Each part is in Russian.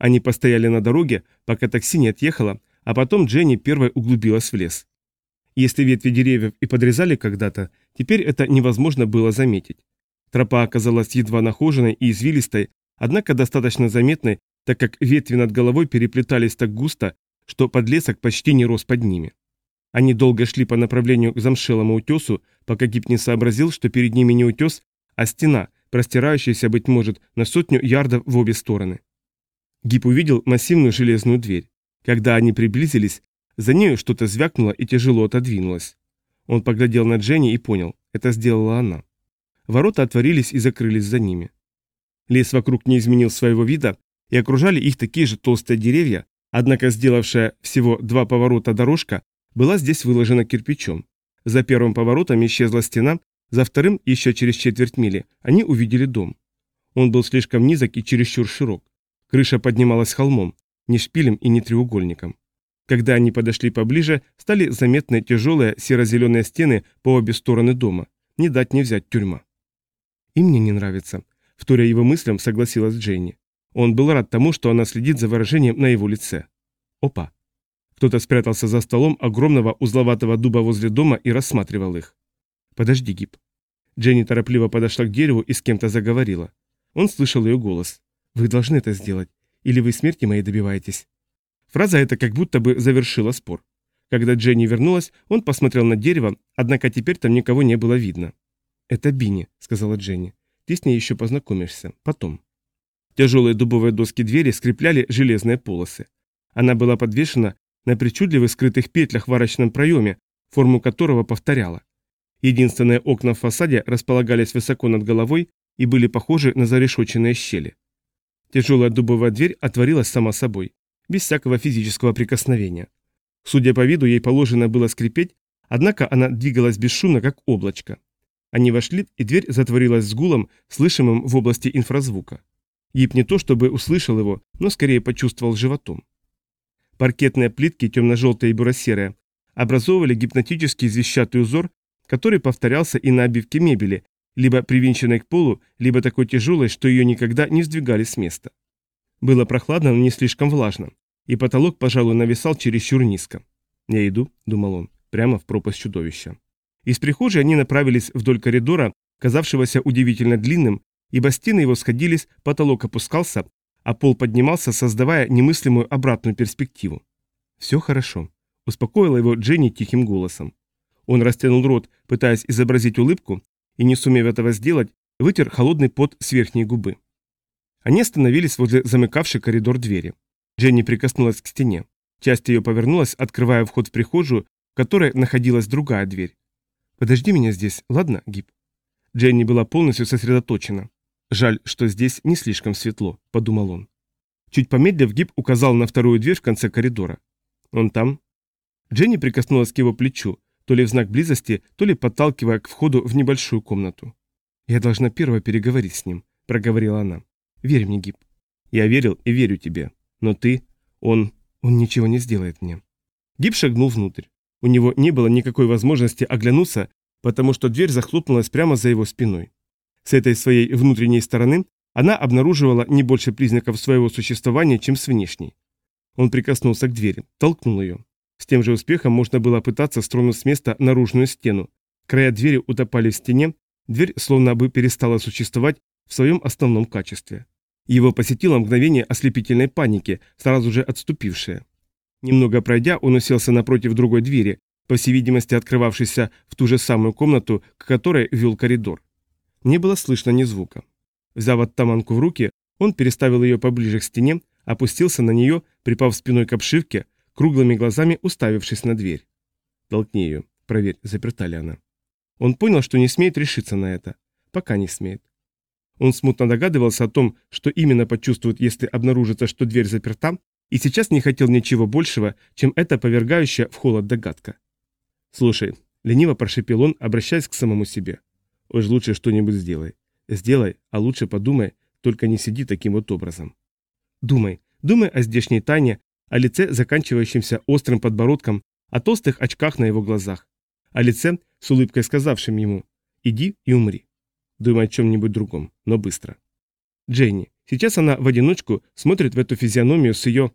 Они постояли на дороге, пока такси не отъехало, а потом Дженни первой углубилась в лес. Если ветви деревьев и подрезали когда-то, теперь это невозможно было заметить. Тропа оказалась едва нахоженной и извилистой, однако достаточно заметной, так как ветви над головой переплетались так густо, что подлесок почти не рос под ними. Они долго шли по направлению к замшелому утесу, пока Гип не сообразил, что перед ними не утес, а стена, простирающаяся, быть может, на сотню ярдов в обе стороны. Гип увидел массивную железную дверь. Когда они приблизились, за нею что-то звякнуло и тяжело отодвинулось. Он поглядел на Дженни и понял, это сделала она. Ворота отворились и закрылись за ними. Лес вокруг не изменил своего вида, и окружали их такие же толстые деревья, однако сделавшая всего два поворота дорожка была здесь выложена кирпичом. За первым поворотом исчезла стена, за вторым, еще через четверть мили, они увидели дом. Он был слишком низок и чересчур широк. Крыша поднималась холмом, не шпилем и не треугольником. Когда они подошли поближе, стали заметны тяжелые серо-зеленые стены по обе стороны дома. Не дать не взять тюрьма. «И мне не нравится», — вторя его мыслям согласилась Дженни. Он был рад тому, что она следит за выражением на его лице. Опа. Кто-то спрятался за столом огромного узловатого дуба возле дома и рассматривал их. «Подожди, Гиб». Дженни торопливо подошла к дереву и с кем-то заговорила. Он слышал ее голос. «Вы должны это сделать. Или вы смерти моей добиваетесь?» Фраза эта как будто бы завершила спор. Когда Дженни вернулась, он посмотрел на дерево, однако теперь там никого не было видно. «Это Бинни», — сказала Дженни. «Ты с ней еще познакомишься. Потом». Тяжелые дубовые доски двери скрепляли железные полосы. Она была подвешена на причудливых скрытых петлях в арочном проеме, форму которого повторяла. Единственные окна в фасаде располагались высоко над головой и были похожи на зарешоченные щели. Тяжелая дубовая дверь отворилась сама собой, без всякого физического прикосновения. Судя по виду, ей положено было скрипеть, однако она двигалась бесшумно, как облачко. Они вошли, и дверь затворилась с гулом, слышимым в области инфразвука. Ип не то чтобы услышал его, но скорее почувствовал животом. Паркетные плитки, темно-желтые и буро-серые, образовывали гипнотический извещатый узор, который повторялся и на обивке мебели, либо привинченной к полу, либо такой тяжелой, что ее никогда не сдвигали с места. Было прохладно, но не слишком влажно, и потолок, пожалуй, нависал чересчур низко. «Я иду», — думал он, — прямо в пропасть чудовища. Из прихожей они направились вдоль коридора, казавшегося удивительно длинным, ибо стены его сходились, потолок опускался, а пол поднимался, создавая немыслимую обратную перспективу. «Все хорошо», — успокоила его Дженни тихим голосом. Он растянул рот, пытаясь изобразить улыбку, и, не сумев этого сделать, вытер холодный пот с верхней губы. Они остановились возле замыкавшей коридор двери. Дженни прикоснулась к стене. Часть ее повернулась, открывая вход в прихожую, в которой находилась другая дверь. «Подожди меня здесь, ладно, Гиб?» Дженни была полностью сосредоточена. «Жаль, что здесь не слишком светло», — подумал он. Чуть помедлив, Гиб указал на вторую дверь в конце коридора. «Он там?» Дженни прикоснулась к его плечу, то ли в знак близости, то ли подталкивая к входу в небольшую комнату. «Я должна первой переговорить с ним», — проговорила она. «Верь мне, Гиб». «Я верил и верю тебе. Но ты... Он... Он ничего не сделает мне». Гиб шагнул внутрь. У него не было никакой возможности оглянуться, потому что дверь захлопнулась прямо за его спиной. С этой своей внутренней стороны она обнаруживала не больше признаков своего существования, чем с внешней. Он прикоснулся к двери, толкнул ее. С тем же успехом можно было пытаться стронуть с места наружную стену. Края двери утопали в стене, дверь словно бы перестала существовать в своем основном качестве. Его посетило мгновение ослепительной паники, сразу же отступившее. Немного пройдя, он уселся напротив другой двери, по всей видимости открывавшейся в ту же самую комнату, к которой вел коридор. Не было слышно ни звука. Взяв оттаманку в руки, он переставил ее поближе к стене, опустился на нее, припав спиной к обшивке, круглыми глазами уставившись на дверь. «Толкни ее, проверь, заперта ли она». Он понял, что не смеет решиться на это. Пока не смеет. Он смутно догадывался о том, что именно почувствует, если обнаружится, что дверь заперта, и сейчас не хотел ничего большего, чем эта повергающая в холод догадка. «Слушай», — лениво прошепел он, обращаясь к самому себе. Уж лучше что-нибудь сделай. Сделай, а лучше подумай, только не сиди таким вот образом. Думай, думай о здешней тайне, о лице, заканчивающемся острым подбородком, о толстых очках на его глазах, о лице, с улыбкой сказавшим ему «иди и умри». Думай о чем-нибудь другом, но быстро. Дженни, Сейчас она в одиночку смотрит в эту физиономию с ее...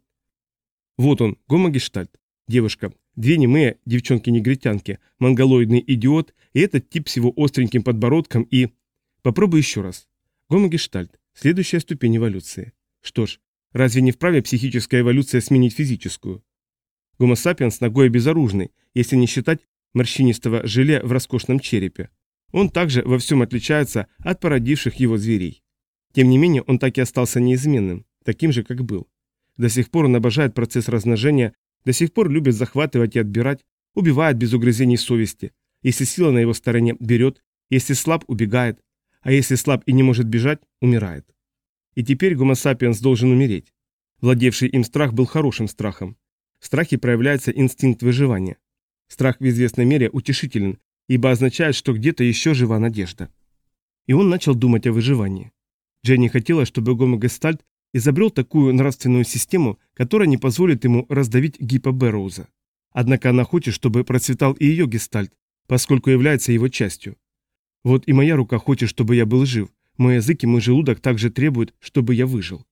Вот он, гомогештальт. Девушка, две немые девчонки-негритянки, монголоидный идиот и этот тип с его остреньким подбородком и... Попробуй еще раз. Гомогештальт. Следующая ступень эволюции. Что ж, разве не вправе психическая эволюция сменить физическую? Гомо сапиенс ногой безоружный, если не считать морщинистого желе в роскошном черепе. Он также во всем отличается от породивших его зверей. Тем не менее, он так и остался неизменным, таким же, как был. До сих пор он обожает процесс размножения, до сих пор любит захватывать и отбирать, убивает без угрызений совести. Если сила на его стороне, берет, если слаб, убегает, а если слаб и не может бежать, умирает. И теперь гомо сапиенс должен умереть. Владевший им страх был хорошим страхом. В страхе проявляется инстинкт выживания. Страх в известной мере утешителен, ибо означает, что где-то еще жива надежда. И он начал думать о выживании. Дженни хотела, чтобы гомогестальт изобрел такую нравственную систему, которая не позволит ему раздавить Гиппа Бэрроуза. Однако она хочет, чтобы процветал и ее гестальт, поскольку является его частью. Вот и моя рука хочет, чтобы я был жив, мой язык и мой желудок также требуют, чтобы я выжил.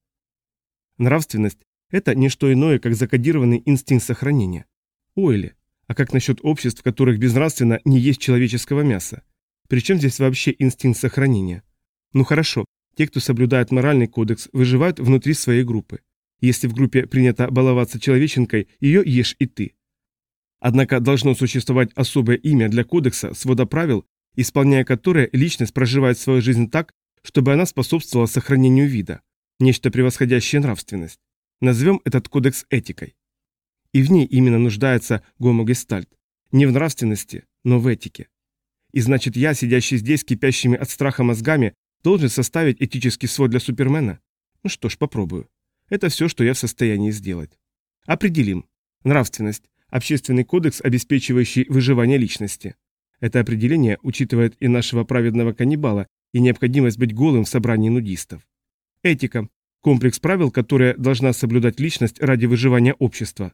Нравственность – это не что иное, как закодированный инстинкт сохранения. Ойли, а как насчет обществ, в которых безнравственно не есть человеческого мяса? Причем здесь вообще инстинкт сохранения? Ну хорошо, те, кто соблюдает моральный кодекс, выживают внутри своей группы. Если в группе принято баловаться человеченкой, ее ешь и ты. Однако должно существовать особое имя для кодекса, свода правил, исполняя которое личность проживает свою жизнь так, чтобы она способствовала сохранению вида, нечто превосходящее нравственность. Назовем этот кодекс этикой. И в ней именно нуждается гомогестальт. Не в нравственности, но в этике. И значит я, сидящий здесь кипящими от страха мозгами, должен составить этический свод для Супермена? Ну что ж, попробую. Это все, что я в состоянии сделать. Определим. Нравственность. Общественный кодекс, обеспечивающий выживание личности. Это определение учитывает и нашего праведного каннибала, и необходимость быть голым в собрании нудистов. Этика. Комплекс правил, которые должна соблюдать личность ради выживания общества.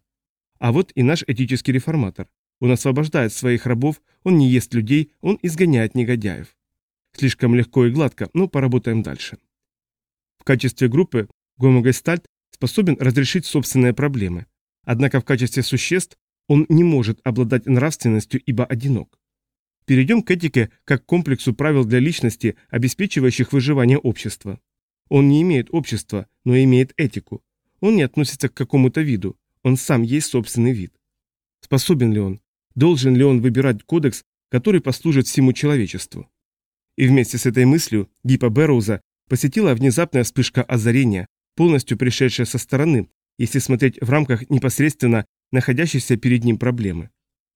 А вот и наш этический реформатор. Он освобождает своих рабов, он не ест людей, он изгоняет негодяев. Слишком легко и гладко, но поработаем дальше. В качестве группы гомогестальт способен разрешить собственные проблемы. Однако в качестве существ он не может обладать нравственностью, ибо одинок. Перейдем к этике как к комплексу правил для личности, обеспечивающих выживание общества. Он не имеет общества, но имеет этику. Он не относится к какому-то виду, он сам есть собственный вид. Способен ли он? Должен ли он выбирать кодекс, который послужит всему человечеству? И вместе с этой мыслью Гиппа Бэрроуза посетила внезапная вспышка озарения, полностью пришедшая со стороны, если смотреть в рамках непосредственно находящейся перед ним проблемы.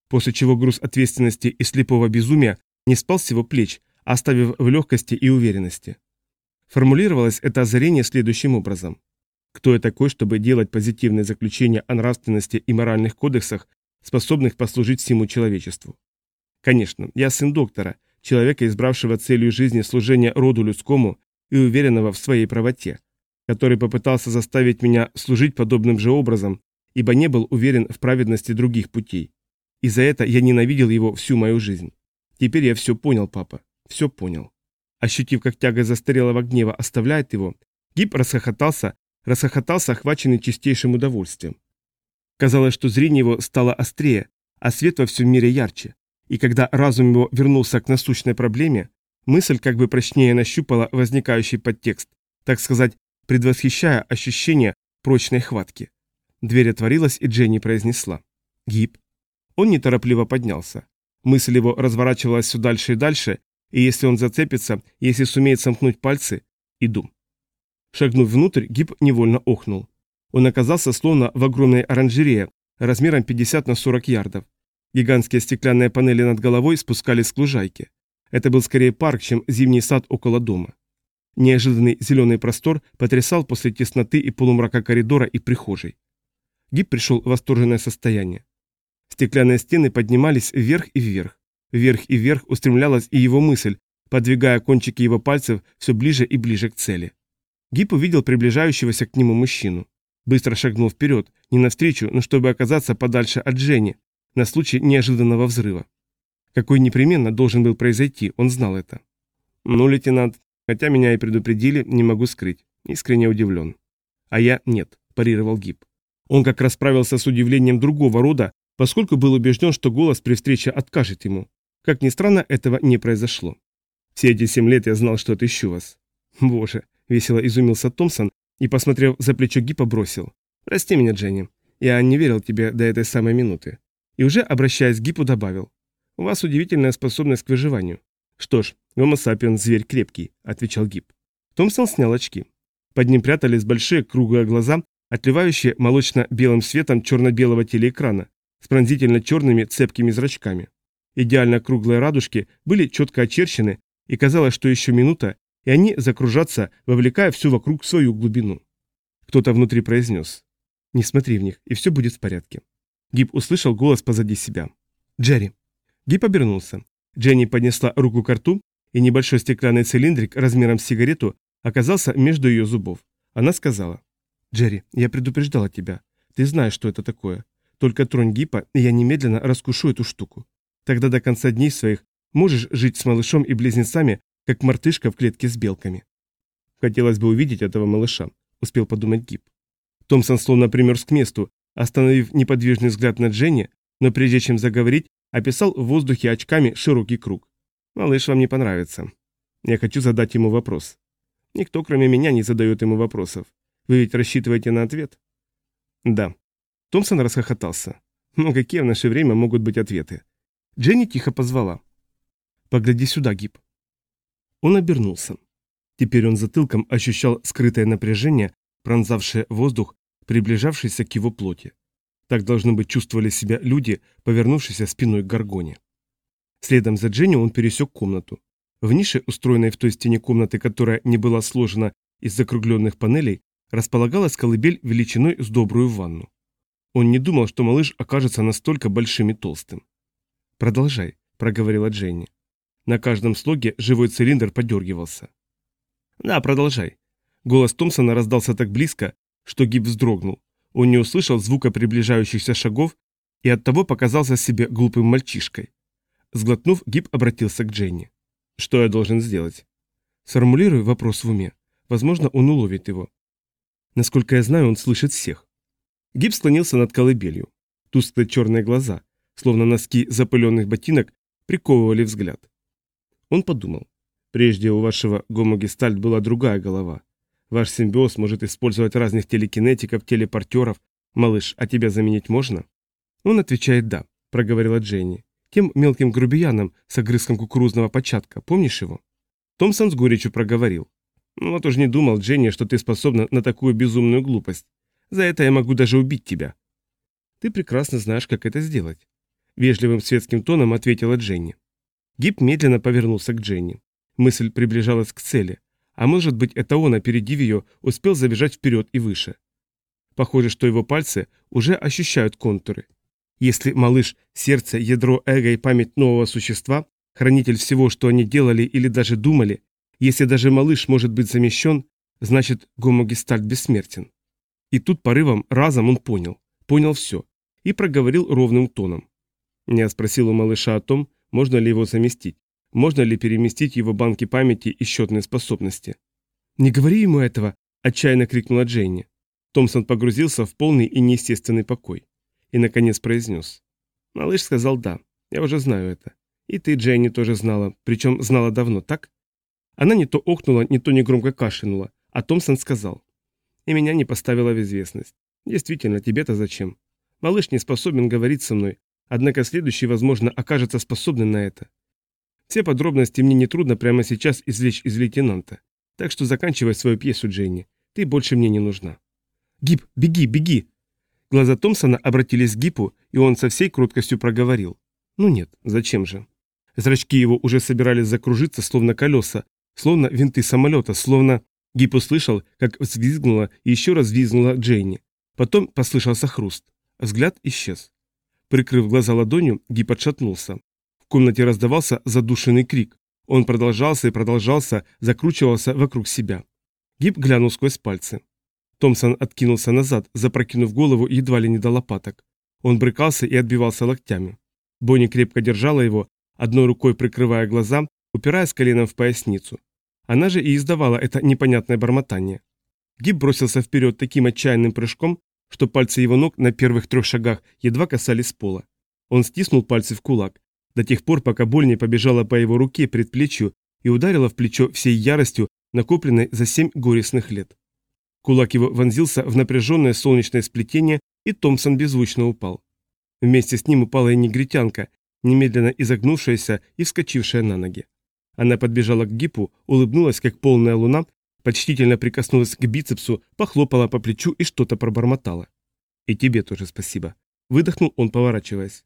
После чего груз ответственности и слепого безумия не спал с его плеч, оставив в легкости и уверенности. Формулировалось это озарение следующим образом. Кто я такой, чтобы делать позитивные заключения о нравственности и моральных кодексах, способных послужить всему человечеству? Конечно, я сын доктора, человека, избравшего целью жизни служение роду людскому и уверенного в своей правоте, который попытался заставить меня служить подобным же образом, ибо не был уверен в праведности других путей. И за это я ненавидел его всю мою жизнь. Теперь я все понял, папа, все понял. Ощутив, как тяга застарелого гнева оставляет его, Гиб расхохотался расхохотался, охваченный чистейшим удовольствием. Казалось, что зрение его стало острее, а свет во всем мире ярче. И когда разум его вернулся к насущной проблеме, мысль как бы прочнее нащупала возникающий подтекст, так сказать, предвосхищая ощущение прочной хватки. Дверь отворилась, и Дженни произнесла. «Гиб». Он неторопливо поднялся. Мысль его разворачивалась все дальше и дальше, и если он зацепится, если сумеет сомкнуть пальцы, иду. Шагнув внутрь, Гиб невольно охнул. Он оказался словно в огромной оранжерее, размером 50 на 40 ярдов. Гигантские стеклянные панели над головой спускались с лужайки. Это был скорее парк, чем зимний сад около дома. Неожиданный зеленый простор потрясал после тесноты и полумрака коридора и прихожей. Гиб пришел в восторженное состояние. Стеклянные стены поднимались вверх и вверх. Вверх и вверх устремлялась и его мысль, подвигая кончики его пальцев все ближе и ближе к цели. Гип увидел приближающегося к нему мужчину. Быстро шагнул вперед, не навстречу, но чтобы оказаться подальше от Жени, на случай неожиданного взрыва. Какой непременно должен был произойти, он знал это. «Ну, лейтенант, хотя меня и предупредили, не могу скрыть. Искренне удивлен. А я нет, парировал Гиб. Он как раз справился с удивлением другого рода, поскольку был убежден, что голос при встрече откажет ему. Как ни странно, этого не произошло. Все эти семь лет я знал, что отыщу вас. Боже, весело изумился Томпсон и, посмотрев за плечо Гипа, бросил. Прости меня, Дженни. Я не верил тебе до этой самой минуты. И уже, обращаясь к Гипу, добавил. У вас удивительная способность к выживанию. Что ж, гомо сапиен зверь крепкий, отвечал Гип. Томпсон снял очки. Под ним прятались большие круглые глаза, отливающие молочно-белым светом черно-белого телеэкрана, с пронзительно черными цепкими зрачками. Идеально круглые радужки были четко очерчены, и казалось, что еще минута, и они закружатся, вовлекая всю вокруг свою глубину. Кто-то внутри произнес. «Не смотри в них, и все будет в порядке». Гиб услышал голос позади себя. «Джерри». Гиб обернулся. Дженни поднесла руку к рту, и небольшой стеклянный цилиндрик размером с сигарету оказался между ее зубов. Она сказала. «Джерри, я предупреждала тебя. Ты знаешь, что это такое. Только тронь гипа, и я немедленно раскушу эту штуку. Тогда до конца дней своих можешь жить с малышом и близнецами, как мартышка в клетке с белками. Хотелось бы увидеть этого малыша, успел подумать гип. Томпсон словно примерз к месту, остановив неподвижный взгляд на Дженни, но прежде чем заговорить, описал в воздухе очками широкий круг. Малыш вам не понравится. Я хочу задать ему вопрос. Никто, кроме меня, не задает ему вопросов. Вы ведь рассчитываете на ответ? Да. Томпсон расхохотался. Но «Ну, какие в наше время могут быть ответы? Дженни тихо позвала. «Погляди сюда, Гиб». Он обернулся. Теперь он затылком ощущал скрытое напряжение, пронзавшее воздух, приближавшийся к его плоти. Так должны быть чувствовали себя люди, повернувшиеся спиной к горгоне. Следом за Дженни он пересек комнату. В нише, устроенной в той стене комнаты, которая не была сложена из закругленных панелей, располагалась колыбель величиной с добрую ванну. Он не думал, что малыш окажется настолько большим и толстым. «Продолжай», — проговорила Дженни. На каждом слоге живой цилиндр подергивался. «Да, продолжай». Голос Томпсона раздался так близко, что Гиб вздрогнул. Он не услышал звука приближающихся шагов и оттого показался себе глупым мальчишкой. Сглотнув, Гиб обратился к Дженни. «Что я должен сделать?» «Сформулируй вопрос в уме. Возможно, он уловит его. Насколько я знаю, он слышит всех. Гиб склонился над колыбелью. Тусклые черные глаза, словно носки запыленных ботинок, приковывали взгляд. Он подумал. Прежде у вашего гомогестальт была другая голова. Ваш симбиоз может использовать разных телекинетиков, телепортеров. Малыш, а тебя заменить можно? Он отвечает «да», проговорила Дженни. Тем мелким грубияном с огрызком кукурузного початка, помнишь его? Томпсон с горечью проговорил. Ну вот уж не думал, Дженни, что ты способна на такую безумную глупость. За это я могу даже убить тебя». «Ты прекрасно знаешь, как это сделать», — вежливым светским тоном ответила Дженни. Гиб медленно повернулся к Дженни. Мысль приближалась к цели, а может быть это он, опередив ее, успел забежать вперед и выше. Похоже, что его пальцы уже ощущают контуры. Если малыш – сердце, ядро эго и память нового существа, хранитель всего, что они делали или даже думали, если даже малыш может быть замещен, значит гомогестальт бессмертен. И тут порывом разом он понял, понял все, и проговорил ровным тоном. Я спросил у малыша о том, можно ли его заместить, можно ли переместить его банки памяти и счетные способности. «Не говори ему этого!» – отчаянно крикнула Дженни. Томпсон погрузился в полный и неестественный покой. И, наконец, произнес. Малыш сказал «да, я уже знаю это. И ты, Дженни, тоже знала, причем знала давно, так?» Она не то охнула, не то негромко кашлянула, а Томпсон сказал и меня не поставила в известность. Действительно, тебе-то зачем? Малыш не способен говорить со мной, однако следующий, возможно, окажется способным на это. Все подробности мне нетрудно прямо сейчас извлечь из лейтенанта. Так что заканчивай свою пьесу, Дженни. Ты больше мне не нужна. Гиб, беги, беги! Глаза Томпсона обратились к Гипу, и он со всей кроткостью проговорил. Ну нет, зачем же? Зрачки его уже собирались закружиться, словно колеса, словно винты самолета, словно... Гип услышал, как взвизгнула и еще раз взвизгнула Джейни. Потом послышался хруст. Взгляд исчез. Прикрыв глаза ладонью, Гип отшатнулся. В комнате раздавался задушенный крик. Он продолжался и продолжался, закручивался вокруг себя. Гип глянул сквозь пальцы. Томпсон откинулся назад, запрокинув голову едва ли не до лопаток. Он брыкался и отбивался локтями. Бонни крепко держала его, одной рукой прикрывая глаза, упираясь коленом в поясницу. Она же и издавала это непонятное бормотание. Гиб бросился вперед таким отчаянным прыжком, что пальцы его ног на первых трех шагах едва касались пола. Он стиснул пальцы в кулак, до тех пор, пока боль не побежала по его руке, предплечью и ударила в плечо всей яростью, накопленной за семь горестных лет. Кулак его вонзился в напряженное солнечное сплетение, и Томпсон беззвучно упал. Вместе с ним упала и негритянка, немедленно изогнувшаяся и вскочившая на ноги. Она подбежала к гипу, улыбнулась, как полная луна, почтительно прикоснулась к бицепсу, похлопала по плечу и что-то пробормотала. «И тебе тоже спасибо», — выдохнул он, поворачиваясь.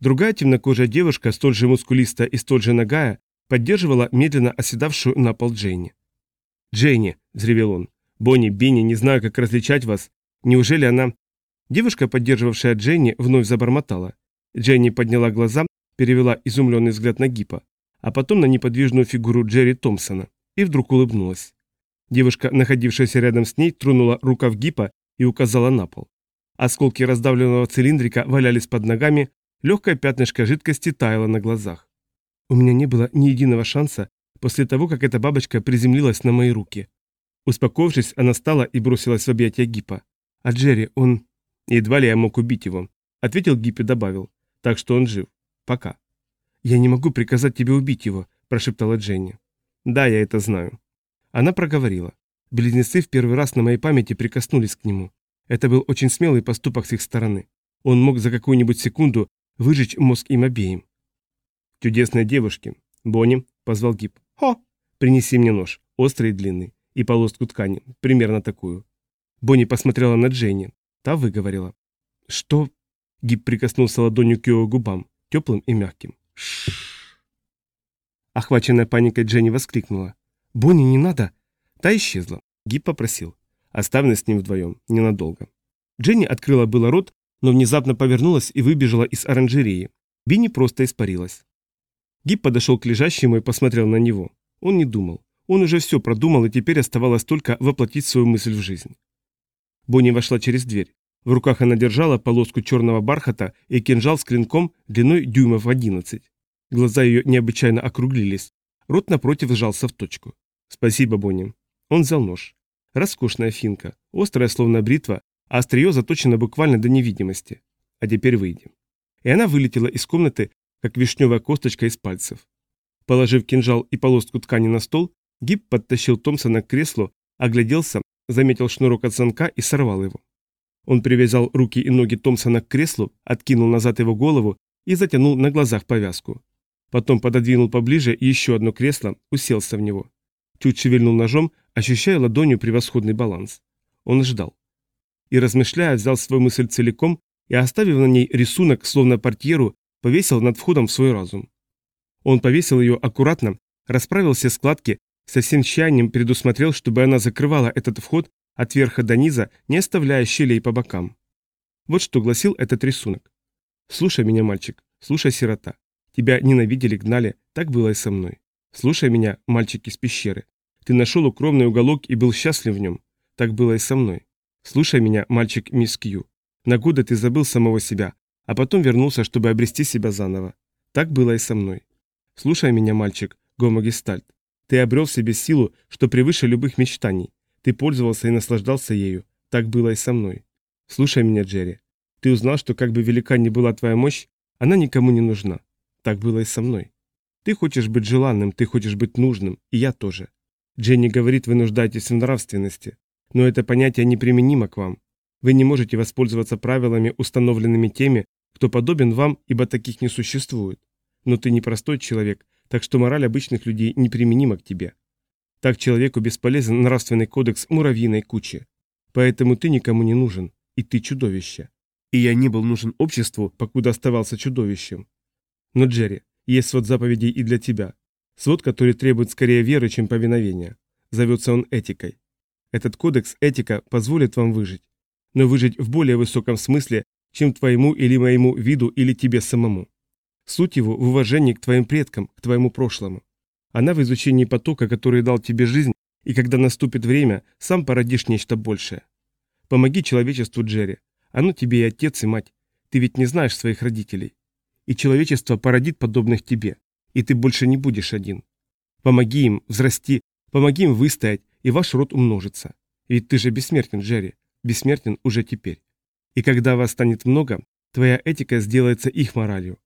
Другая темнокожая девушка, столь же мускулистая и столь же нагая, поддерживала медленно оседавшую на пол Джейни. «Джейни!» – взревел он. «Бонни, Бенни, не знаю, как различать вас. Неужели она...» Девушка, поддерживавшая Дженни, вновь забормотала. Дженни подняла глаза, перевела изумленный взгляд на Гипа, а потом на неподвижную фигуру Джерри Томпсона, и вдруг улыбнулась. Девушка, находившаяся рядом с ней, тронула рукав Гипа и указала на пол. Осколки раздавленного цилиндрика валялись под ногами, легкое пятнышко жидкости таяло на глазах. У меня не было ни единого шанса после того, как эта бабочка приземлилась на мои руки. Успокоившись, она встала и бросилась в объятия Гипа. А Джерри, он... Едва ли я мог убить его. Ответил Гип и добавил. Так что он жив. Пока. Я не могу приказать тебе убить его, прошептала Дженни. Да, я это знаю. Она проговорила. Близнецы в первый раз на моей памяти прикоснулись к нему. Это был очень смелый поступок с их стороны. Он мог за какую-нибудь секунду выжечь мозг им обеим. Чудесные девушки. Бонни, позвал Гип. Хо! Принеси мне нож, острый и длинный, и полоску ткани, примерно такую. Бонни посмотрела на Дженни. Та выговорила. Что? Гип прикоснулся ладонью к его губам, теплым и мягким. Шшш. Охваченная паникой Дженни воскликнула. «Бонни, не надо!» Та исчезла. Гип попросил. «Оставь нас с ним вдвоем, ненадолго». Дженни открыла было рот, но внезапно повернулась и выбежала из оранжереи. Бинни просто испарилась. Гип подошел к лежащему и посмотрел на него. Он не думал. Он уже все продумал, и теперь оставалось только воплотить свою мысль в жизнь. Бонни вошла через дверь. В руках она держала полоску черного бархата и кинжал с клинком длиной дюймов 11. Глаза ее необычайно округлились. Рот напротив сжался в точку. «Спасибо, Бонни». Он взял нож. Роскошная финка, острая, словно бритва, а острие заточено буквально до невидимости. А теперь выйди. И она вылетела из комнаты, как вишневая косточка из пальцев. Положив кинжал и полоску ткани на стол, Гиб подтащил Томпсона к креслу, огляделся, заметил шнурок от замка и сорвал его. Он привязал руки и ноги Томпсона к креслу, откинул назад его голову и затянул на глазах повязку. Потом пододвинул поближе еще одно кресло, уселся в него. Чуть шевельнул ножом, ощущая ладонью превосходный баланс. Он ждал. И, размышляя, взял свою мысль целиком и, оставив на ней рисунок, словно портьеру, повесил над входом в свой разум. Он повесил ее аккуратно, расправил все складки, со всем тщанием предусмотрел, чтобы она закрывала этот вход от верха до низа, не оставляя щелей по бокам. Вот что гласил этот рисунок. «Слушай меня, мальчик, слушай, сирота. Тебя ненавидели, гнали, так было и со мной. Слушай меня, мальчик из пещеры. Ты нашел укромный уголок и был счастлив в нем. Так было и со мной. Слушай меня, мальчик мисс Кью. На годы ты забыл самого себя, а потом вернулся, чтобы обрести себя заново. Так было и со мной. Слушай меня, мальчик, гомогестальт. Ты обрел в себе силу, что превыше любых мечтаний. Ты пользовался и наслаждался ею. Так было и со мной. Слушай меня, Джерри. Ты узнал, что как бы велика ни была твоя мощь, она никому не нужна. Так было и со мной. Ты хочешь быть желанным, ты хочешь быть нужным, и я тоже. Дженни говорит, вы нуждаетесь в нравственности. Но это понятие неприменимо к вам. Вы не можете воспользоваться правилами, установленными теми, кто подобен вам, ибо таких не существует. Но ты не простой человек, так что мораль обычных людей неприменима к тебе. Так человеку бесполезен нравственный кодекс муравьиной кучи. Поэтому ты никому не нужен, и ты чудовище. И я не был нужен обществу, покуда оставался чудовищем. Но, Джерри, есть свод заповедей и для тебя. Свод, который требует скорее веры, чем повиновения. Зовется он этикой. Этот кодекс этика позволит вам выжить. Но выжить в более высоком смысле, чем твоему или моему виду или тебе самому. Суть его в уважении к твоим предкам, к твоему прошлому. Она в изучении потока, который дал тебе жизнь, и когда наступит время, сам породишь нечто большее. Помоги человечеству, Джерри. Оно тебе и отец, и мать. Ты ведь не знаешь своих родителей. И человечество породит подобных тебе и ты больше не будешь один. Помоги им взрасти, помоги им выстоять, и ваш род умножится. Ведь ты же бессмертен, Джерри. Бессмертен уже теперь. И когда вас станет много, твоя этика сделается их моралью.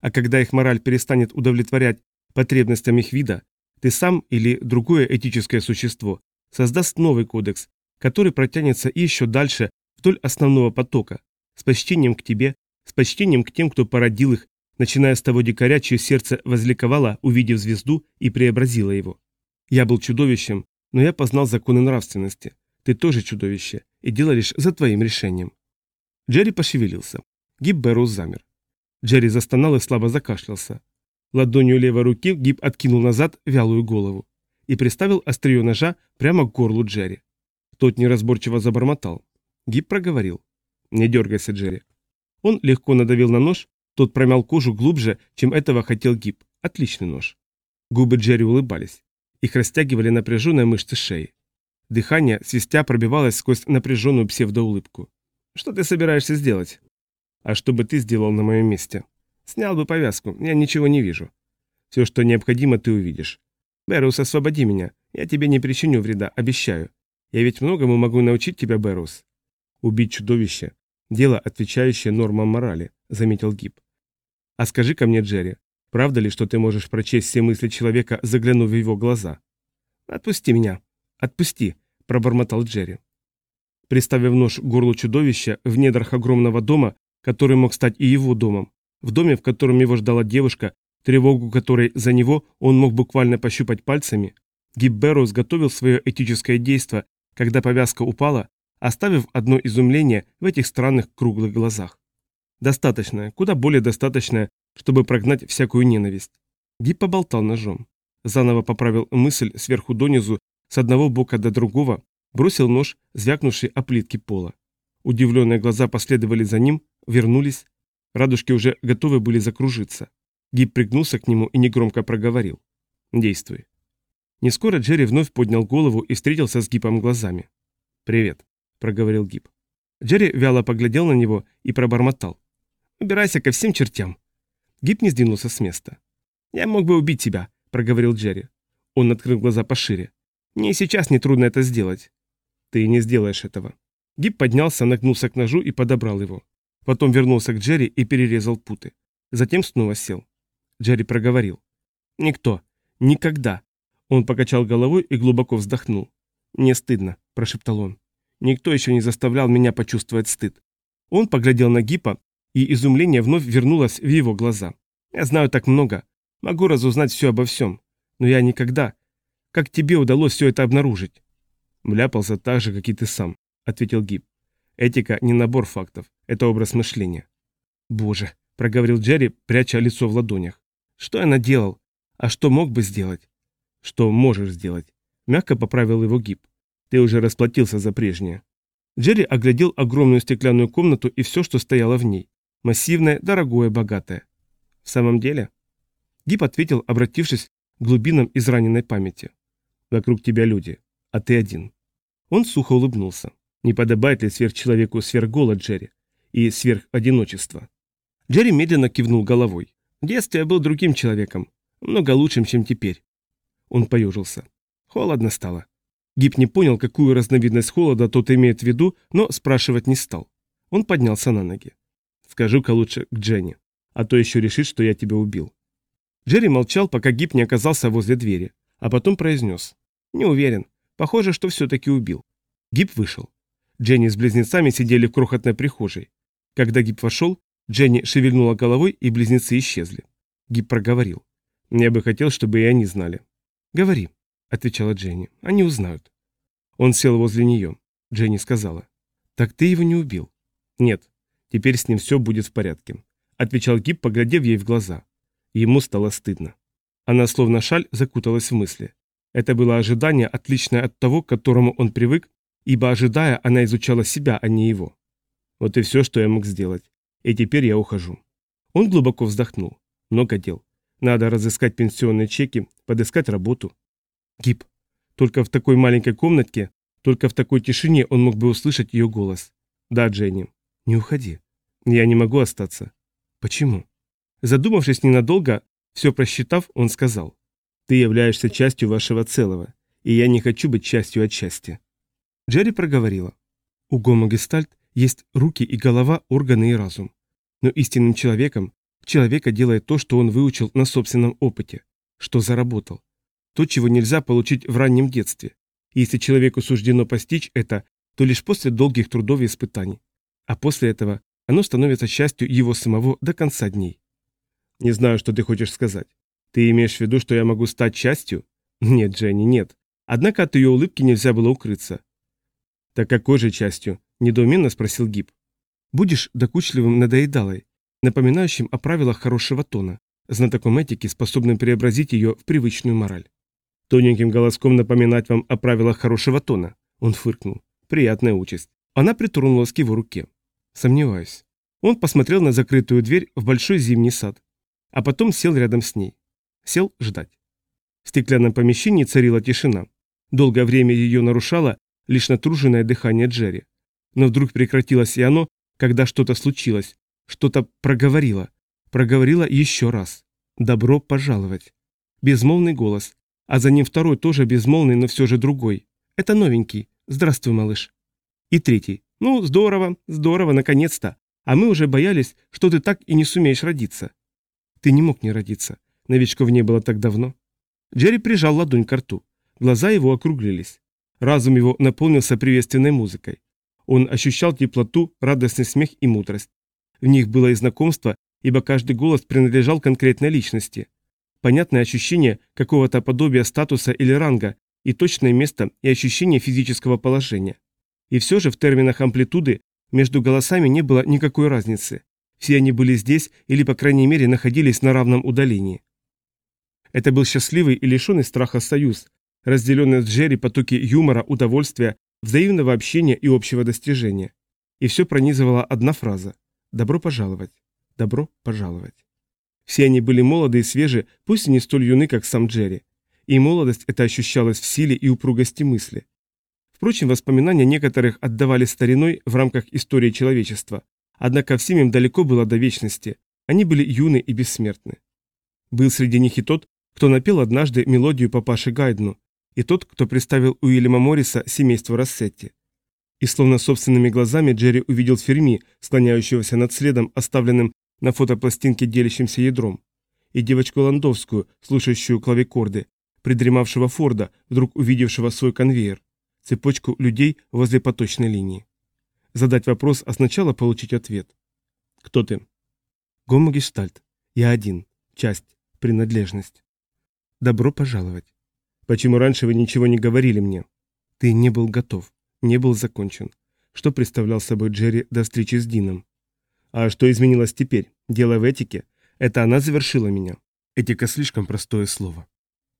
А когда их мораль перестанет удовлетворять потребностям их вида, ты сам или другое этическое существо создаст новый кодекс, который протянется еще дальше вдоль основного потока, с почтением к тебе, с почтением к тем, кто породил их, начиная с того дикаря, чье сердце возликовало, увидев звезду, и преобразило его. Я был чудовищем, но я познал законы нравственности. Ты тоже чудовище, и дело лишь за твоим решением. Джерри пошевелился. Гиб Бэрроуз замер. Джерри застонал и слабо закашлялся. Ладонью левой руки Гиб откинул назад вялую голову и приставил острие ножа прямо к горлу Джерри. Тот неразборчиво забормотал. Гиб проговорил. «Не дергайся, Джерри». Он легко надавил на нож, тот промял кожу глубже, чем этого хотел Гиб. Отличный нож. Губы Джерри улыбались. Их растягивали напряженные мышцы шеи. Дыхание, свистя, пробивалось сквозь напряженную псевдоулыбку. «Что ты собираешься сделать?» «А что бы ты сделал на моем месте?» «Снял бы повязку, я ничего не вижу». «Все, что необходимо, ты увидишь». «Берус, освободи меня. Я тебе не причиню вреда, обещаю. Я ведь многому могу научить тебя, Берус». «Убить чудовище. Дело, отвечающее нормам морали», — заметил Гиб. «А скажи-ка мне, Джерри, правда ли, что ты можешь прочесть все мысли человека, заглянув в его глаза?» «Отпусти меня. Отпусти», — пробормотал Джерри. Приставив нож к горлу чудовища в недрах огромного дома, который мог стать и его домом, в доме, в котором его ждала девушка, тревогу которой за него он мог буквально пощупать пальцами, Гиб Берроуз готовил свое этическое действо, когда повязка упала, оставив одно изумление в этих странных круглых глазах. Достаточное, куда более достаточное, чтобы прогнать всякую ненависть. Гиб поболтал ножом. Заново поправил мысль сверху донизу, с одного бока до другого, бросил нож, звякнувший о плитки пола. Удивленные глаза последовали за ним, вернулись. Радужки уже готовы были закружиться. Гиб пригнулся к нему и негромко проговорил. «Действуй». Не скоро Джерри вновь поднял голову и встретился с Гипом глазами. «Привет», — проговорил Гип. Джерри вяло поглядел на него и пробормотал. «Убирайся ко всем чертям». Гип не сдвинулся с места. «Я мог бы убить тебя», — проговорил Джерри. Он открыл глаза пошире. «Мне сейчас нетрудно это сделать». «Ты не сделаешь этого». Гип поднялся, нагнулся к ножу и подобрал его. Потом вернулся к Джерри и перерезал путы. Затем снова сел. Джерри проговорил. «Никто. Никогда. Он покачал головой и глубоко вздохнул. «Не стыдно», – прошептал он. «Никто еще не заставлял меня почувствовать стыд». Он поглядел на Гипа, и изумление вновь вернулось в его глаза. «Я знаю так много. Могу разузнать все обо всем. Но я никогда. Как тебе удалось все это обнаружить?» «Вляпался так же, как и ты сам», — ответил Гип. «Этика не набор фактов, это образ мышления». «Боже», — проговорил Джерри, пряча лицо в ладонях. «Что я наделал? А что мог бы сделать? Что можешь сделать? Мягко поправил его гиб. Ты уже расплатился за прежнее. Джерри оглядел огромную стеклянную комнату и все, что стояло в ней. Массивное, дорогое, богатое. В самом деле? Гиб ответил, обратившись к глубинам израненной памяти. Вокруг тебя люди, а ты один. Он сухо улыбнулся. Не подобает ли сверхчеловеку сверхголод Джерри и сверходиночество? Джерри медленно кивнул головой. В детстве я был другим человеком, много лучшим, чем теперь. Он поежился. Холодно стало. Гиб не понял, какую разновидность холода тот имеет в виду, но спрашивать не стал. Он поднялся на ноги. «Скажу-ка лучше к Дженни, а то еще решит, что я тебя убил». Джерри молчал, пока Гиб не оказался возле двери, а потом произнес. «Не уверен. Похоже, что все-таки убил». Гиб вышел. Дженни с близнецами сидели в крохотной прихожей. Когда Гиб вошел, Дженни шевельнула головой, и близнецы исчезли. Гиб проговорил. «Я бы хотел, чтобы и они знали. «Говори», — отвечала Дженни. «Они узнают». Он сел возле нее. Дженни сказала. «Так ты его не убил?» «Нет. Теперь с ним все будет в порядке», — отвечал Гиб, поглядев ей в глаза. Ему стало стыдно. Она словно шаль закуталась в мысли. Это было ожидание, отличное от того, к которому он привык, ибо, ожидая, она изучала себя, а не его. Вот и все, что я мог сделать. И теперь я ухожу. Он глубоко вздохнул. Много дел. Надо разыскать пенсионные чеки, подыскать работу. Гиб. Только в такой маленькой комнатке, только в такой тишине он мог бы услышать ее голос. Да, Дженни. Не уходи. Я не могу остаться. Почему? Задумавшись ненадолго, все просчитав, он сказал. Ты являешься частью вашего целого, и я не хочу быть частью от счастья. Джерри проговорила. У гомогестальт есть руки и голова, органы и разум. Но истинным человеком человека делает то, что он выучил на собственном опыте, что заработал. То, чего нельзя получить в раннем детстве. И если человеку суждено постичь это, то лишь после долгих трудов и испытаний. А после этого оно становится частью его самого до конца дней. Не знаю, что ты хочешь сказать. Ты имеешь в виду, что я могу стать частью? Нет, Дженни, нет. Однако от ее улыбки нельзя было укрыться. Так какой же частью? Недоуменно спросил Гиб. Будешь докучливым надоедалой, напоминающим о правилах хорошего тона, знатоком этики, способным преобразить ее в привычную мораль. Тоненьким голоском напоминать вам о правилах хорошего тона. Он фыркнул. Приятная участь. Она притронулась к его руке. Сомневаюсь. Он посмотрел на закрытую дверь в большой зимний сад, а потом сел рядом с ней. Сел ждать. В стеклянном помещении царила тишина. Долгое время ее нарушало лишь натруженное дыхание Джерри. Но вдруг прекратилось и оно, когда что-то случилось, что-то проговорило. Проговорило еще раз. «Добро пожаловать». Безмолвный голос, а за ним второй тоже безмолвный, но все же другой. Это новенький. Здравствуй, малыш. И третий. Ну, здорово, здорово, наконец-то. А мы уже боялись, что ты так и не сумеешь родиться. Ты не мог не родиться. Новичков не было так давно. Джерри прижал ладонь к рту. Глаза его округлились. Разум его наполнился приветственной музыкой. Он ощущал теплоту, радостный смех и мудрость. В них было и знакомство, ибо каждый голос принадлежал конкретной личности. Понятное ощущение какого-то подобия статуса или ранга, и точное место и ощущение физического положения. И все же в терминах амплитуды между голосами не было никакой разницы. Все они были здесь или, по крайней мере, находились на равном удалении. Это был счастливый и лишенный страха союз, разделенный с Джерри потоки юмора, удовольствия, взаимного общения и общего достижения. И все пронизывала одна фраза «Добро пожаловать! Добро пожаловать!». Все они были молоды и свежи, пусть и не столь юны, как сам Джерри. И молодость это ощущалась в силе и упругости мысли. Впрочем, воспоминания некоторых отдавали стариной в рамках истории человечества. Однако всем им далеко было до вечности. Они были юны и бессмертны. Был среди них и тот, кто напел однажды мелодию папаши Гайдну, и тот, кто представил Уильяма Морриса семейству Рассетти. И словно собственными глазами Джерри увидел Ферми, склоняющегося над следом, оставленным на фотопластинке делящимся ядром, и девочку Ландовскую, слушающую клавикорды, придремавшего Форда, вдруг увидевшего свой конвейер, цепочку людей возле поточной линии. Задать вопрос, а сначала получить ответ. Кто ты? Гомогештальт. Я один. Часть. Принадлежность. Добро пожаловать. Почему раньше вы ничего не говорили мне? Ты не был готов, не был закончен. Что представлял собой Джерри до встречи с Дином? А что изменилось теперь? Дело в этике. Это она завершила меня. Этика слишком простое слово.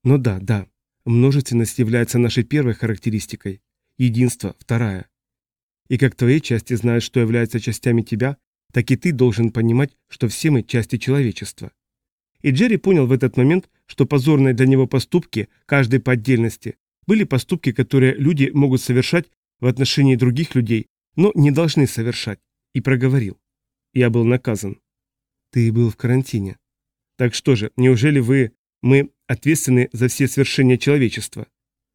Но да, да. Множественность является нашей первой характеристикой. Единство – вторая. И как твои части знают, что являются частями тебя, так и ты должен понимать, что все мы части человечества. И Джерри понял в этот момент, что позорные для него поступки, каждый по отдельности, были поступки, которые люди могут совершать в отношении других людей, но не должны совершать, и проговорил. Я был наказан. Ты был в карантине. Так что же, неужели вы, мы ответственны за все свершения человечества?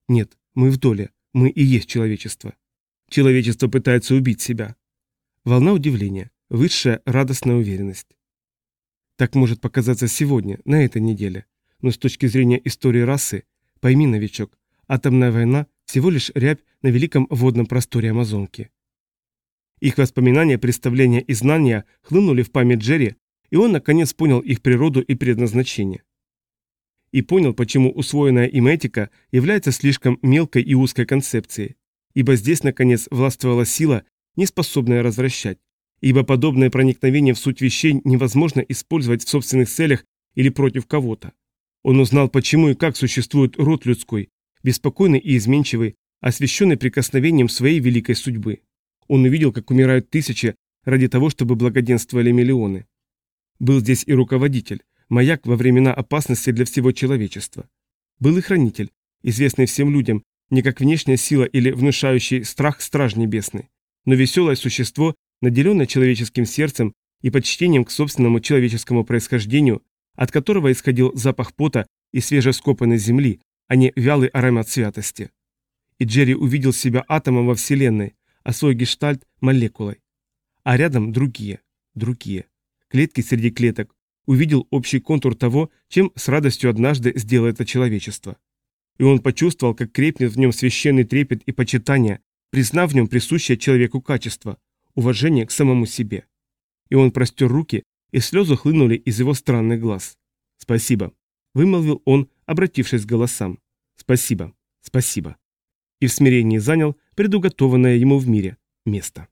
Нет, мы в доле, мы и есть человечество. Человечество пытается убить себя. Волна удивления, высшая радостная уверенность. Так может показаться сегодня, на этой неделе. Но с точки зрения истории расы, пойми, новичок, атомная война всего лишь рябь на великом водном просторе Амазонки. Их воспоминания, представления и знания хлынули в память Джерри, и он наконец понял их природу и предназначение. И понял, почему усвоенная им этика является слишком мелкой и узкой концепцией, ибо здесь, наконец, властвовала сила, не способная развращать, ибо подобное проникновение в суть вещей невозможно использовать в собственных целях или против кого-то. Он узнал, почему и как существует род людской, беспокойный и изменчивый, освященный прикосновением своей великой судьбы. Он увидел, как умирают тысячи ради того, чтобы благоденствовали миллионы. Был здесь и руководитель, маяк во времена опасности для всего человечества. Был и хранитель, известный всем людям, не как внешняя сила или внушающий страх страж небесный, но веселое существо, наделенное человеческим сердцем и почтением к собственному человеческому происхождению, от которого исходил запах пота и свежескопанной земли, а не вялый аромат святости. и Джерри увидел себя атомом во Вселенной, а свой гештальт – молекулой. А рядом другие, другие. Клетки среди клеток. Увидел общий контур того, чем с радостью однажды сделает это человечество. И он почувствовал, как крепнет в нем священный трепет и почитание, признав в нем присущее человеку качество – уважение к самому себе. И он простер руки, и слезы хлынули из его странных глаз. «Спасибо», – вымолвил он, обратившись к голосам. «Спасибо, спасибо» и в смирении занял предуготованное ему в мире место.